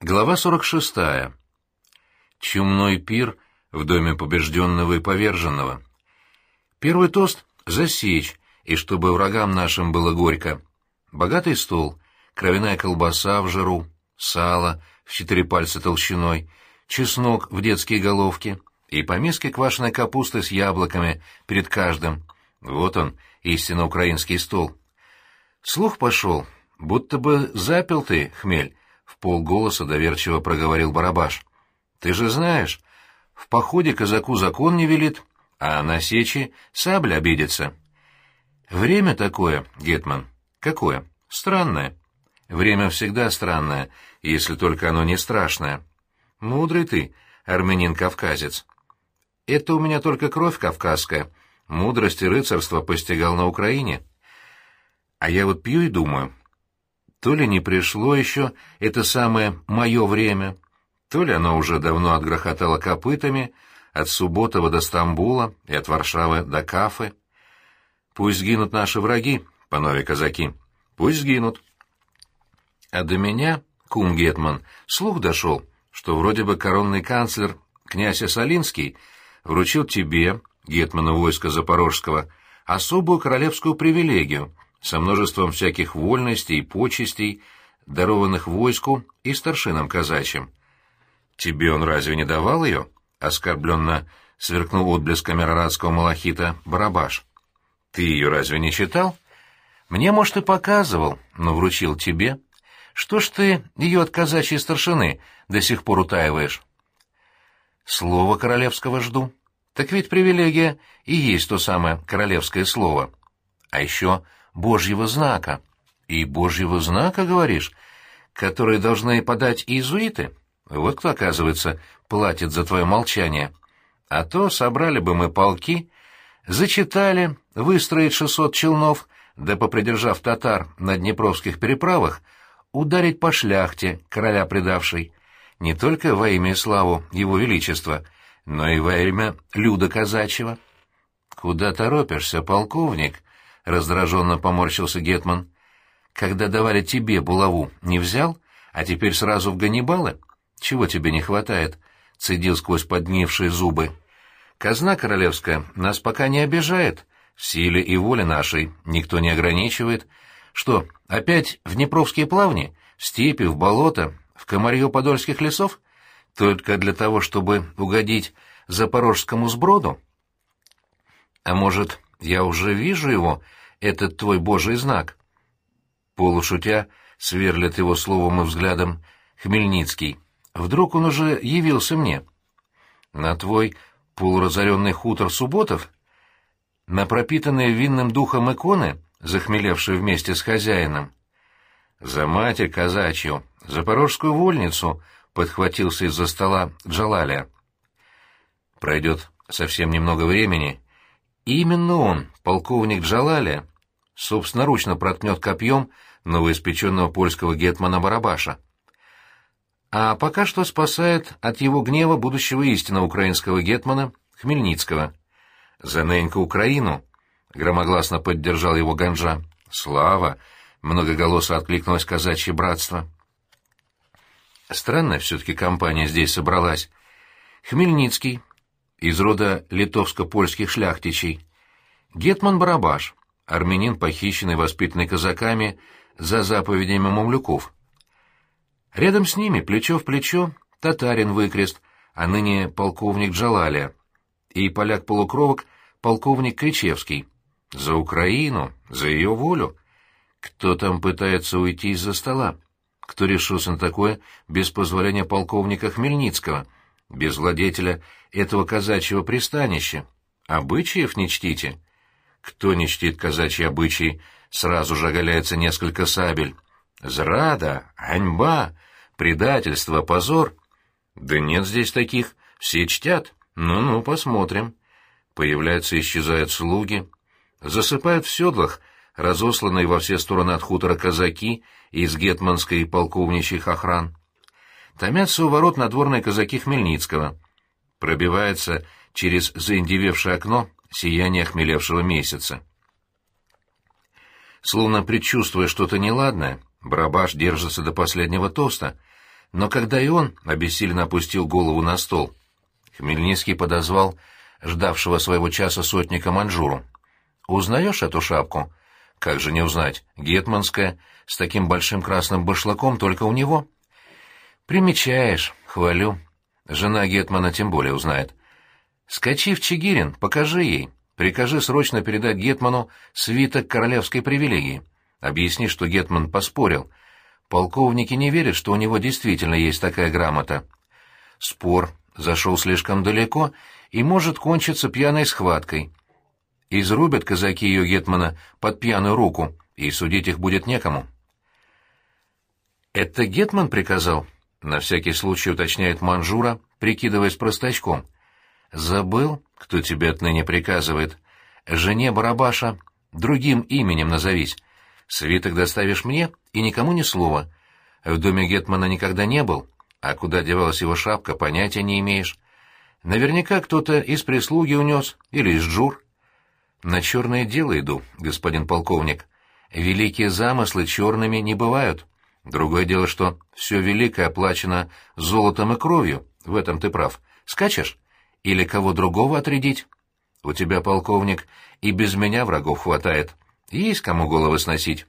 Глава 46. Чумной пир в доме побежденного и поверженного. Первый тост — засечь, и чтобы врагам нашим было горько. Богатый стол, кровяная колбаса в жиру, сало в четыре пальца толщиной, чеснок в детские головки и по миске квашеной капусты с яблоками перед каждым. Вот он, истинно украинский стол. Слух пошел, будто бы запил ты, хмель, в полголоса доверчиво проговорил Барабаш. Ты же знаешь, в походе казаку закон не велит, а на сечи сабля обидится. Время такое, Гетман. Какое? Странное. Время всегда странное, если только оно не страшное. Мудрый ты, армянин-кавказец. Это у меня только кровь кавказская. Мудрость и рыцарство постигал на Украине. А я вот пью и думаю, то ли не пришло еще это самое «мое время», то ли оно уже давно отгрохотало копытами от Субботова до Стамбула и от Варшавы до Кафы. Пусть сгинут наши враги, панове казаки, пусть сгинут. А до меня, кум Гетман, слух дошел, что вроде бы коронный канцлер князь Осолинский вручил тебе, Гетману войска Запорожского, особую королевскую привилегию — со множеством всяких вольностей и почестей, дарованных войску и старшинам казачьим. «Тебе он разве не давал ее?» — оскорбленно сверкнул отблесками араратского малахита Барабаш. «Ты ее разве не читал?» «Мне, может, и показывал, но вручил тебе. Что ж ты ее от казачьей старшины до сих пор утаиваешь?» «Слово королевского жду. Так ведь привилегия и есть то самое королевское слово. А еще Божьего знака. И Божьего знака, говоришь, которые должны подать иезуиты? Вот кто, оказывается, платит за твое молчание. А то собрали бы мы полки, зачитали, выстроить шестьсот челнов, да, попридержав татар на днепровских переправах, ударить по шляхте, короля предавшей, не только во имя и славу его величества, но и во имя люда казачьего. Куда торопишься, полковник? Раздраженно поморщился Гетман. Когда давали тебе булаву, не взял, а теперь сразу в Ганнибалы? Чего тебе не хватает? Цедил сквозь поднившие зубы. Казна королевская нас пока не обижает, в силе и воле нашей никто не ограничивает. Что, опять в Днепровские плавни, в степи, в болото, в комарье подольских лесов? Только для того, чтобы угодить запорожскому сброду? А может, я уже вижу его, этот твой божий знак?» Полушутя сверлит его словом и взглядом Хмельницкий. «Вдруг он уже явился мне?» «На твой полуразоренный хутор субботов?» «На пропитанные винным духом иконы, захмелевшие вместе с хозяином?» «За матерь казачью, запорожскую вольницу», — подхватился из-за стола Джалаля. Пройдет совсем немного времени, именно он, полковник Джалаля, собственноручно проткнет копьем новоиспеченного польского гетмана Барабаша. А пока что спасает от его гнева будущего истинного украинского гетмана Хмельницкого. «За неньку Украину!» — громогласно поддержал его Ганжа. «Слава!» — многоголосо откликнулось казачье братство. Странная все-таки компания здесь собралась. Хмельницкий, из рода литовско-польских шляхтичей, Гетман Барабаш, армянин, похищенный воспитанный казаками за заповедями мамлюков. Рядом с ними, плечо в плечо, татарин выкрест, а ныне полковник Джалалия, и поляк-полукровок полковник Кричевский. За Украину, за ее волю. Кто там пытается уйти из-за стола? Кто решился на такое без позволения полковника Хмельницкого, без владетеля этого казачьего пристанища? Обычаев не чтите? Кто не чтит казачьи обычаи, сразу же оголяется несколько сабель. Зрада, ганьба, предательство, позор. Да нет здесь таких, все чтят. Ну-ну, посмотрим. Появляются и исчезают слуги. Засыпают в седлах, разосланные во все стороны от хутора казаки из гетманской полковничьих охран. Томятся у ворот надворные казаки Хмельницкого. Пробивается через заиндевевшее окно сияние хмелевшего месяца. Словно предчувствуя что-то неладное, Барабаш держится до последнего тоста, Но когда и он обессиленно опустил голову на стол, Хмельницкий подозвал ждавшего своего часа сотника Манжуру. «Узнаешь эту шапку?» «Как же не узнать? Гетманская, с таким большим красным башлаком только у него». «Примечаешь, хвалю. Жена Гетмана тем более узнает. Скачи в Чигирин, покажи ей. Прикажи срочно передать Гетману свиток королевской привилегии. Объясни, что Гетман поспорил. Полковники не верят, что у него действительно есть такая грамота. Спор зашел слишком далеко и может кончиться пьяной схваткой. Изрубят казаки ее Гетмана под пьяную руку, и судить их будет некому. «Это Гетман приказал?» — на всякий случай уточняет Манжура, прикидываясь простачком. «Забыл, кто тебе отныне приказывает? Жене Барабаша другим именем назовись. Свиток доставишь мне и никому ни слова. В доме Гетмана никогда не был, а куда девалась его шапка, понятия не имеешь. Наверняка кто-то из прислуги унес или из джур. На черное дело иду, господин полковник. Великие замыслы черными не бывают. Другое дело, что все великое оплачено золотом и кровью, в этом ты прав. Скачешь? Или кого другого отрядить? У тебя, полковник, и без меня врагов хватает. Есть кому головы сносить.